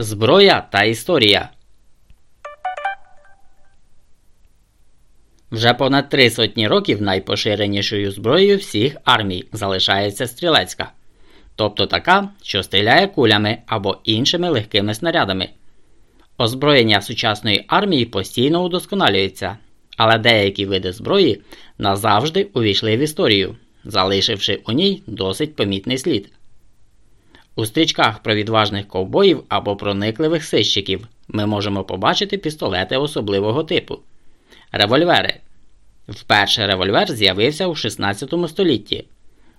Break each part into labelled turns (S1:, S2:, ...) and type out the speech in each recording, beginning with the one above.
S1: Зброя та історія. Вже понад три сотні років найпоширенішою зброєю всіх армій залишається стрілецька, тобто така, що стріляє кулями або іншими легкими снарядами. Озброєння сучасної армії постійно удосконалюється, але деякі види зброї назавжди увійшли в історію, залишивши у ній досить помітний слід. У стрічках про відважних ковбоїв або проникливих сищиків ми можемо побачити пістолети особливого типу. Револьвери. Вперше револьвер з'явився у 16 столітті.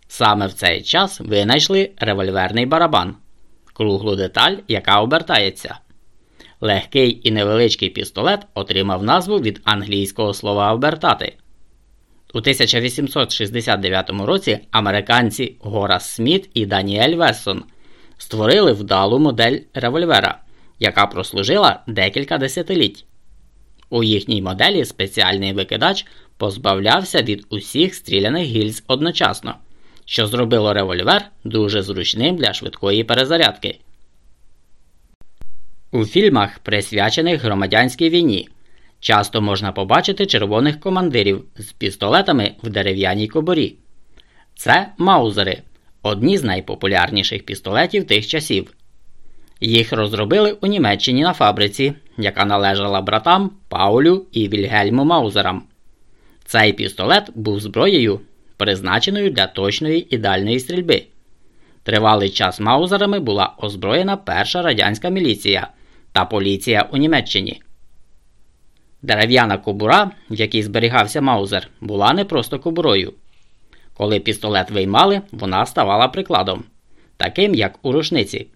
S1: Саме в цей час винайшли револьверний барабан круглу деталь, яка обертається. Легкий і невеличкий пістолет отримав назву від англійського слова обертати. У 1869 році американці Горас Сміт і Даніель Вессон створили вдалу модель револьвера, яка прослужила декілька десятиліть. У їхній моделі спеціальний викидач позбавлявся від усіх стріляних гільз одночасно, що зробило револьвер дуже зручним для швидкої перезарядки. У фільмах, присвячених громадянській війні, часто можна побачити червоних командирів з пістолетами в дерев'яній коборі. Це маузери, одні з найпопулярніших пістолетів тих часів. Їх розробили у Німеччині на фабриці, яка належала братам Паулю і Вільгельму Маузерам. Цей пістолет був зброєю, призначеною для точної ідеальної стрільби. Тривалий час маузерами була озброєна перша радянська міліція та поліція у Німеччині. Дерев'яна кобура, в якій зберігався маузер, була не просто кобурою. Коли пістолет виймали, вона ставала прикладом, таким як у рушниці.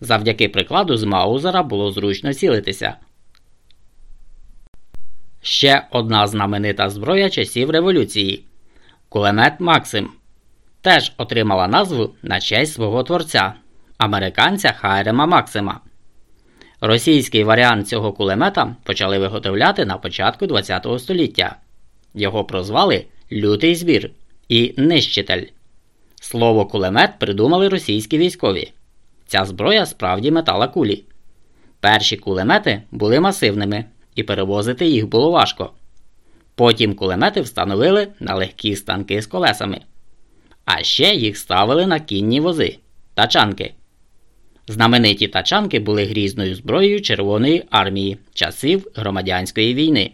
S1: Завдяки прикладу з Маузера було зручно цілитися. Ще одна знаменита зброя часів революції кулемет Максим. Теж отримала назву на честь свого творця американця Хайрема Максима. Російський варіант цього кулемета почали виготовляти на початку ХХ століття. Його прозвали Лютий збір і нищитель. Слово кулемет придумали російські військові. Ця зброя справді метала кулі. Перші кулемети були масивними, і перевозити їх було важко. Потім кулемети встановили на легкі станки з колесами. А ще їх ставили на кінні вози тачанки. Знамениті тачанки були грізною зброєю Червоної армії часів громадянської війни.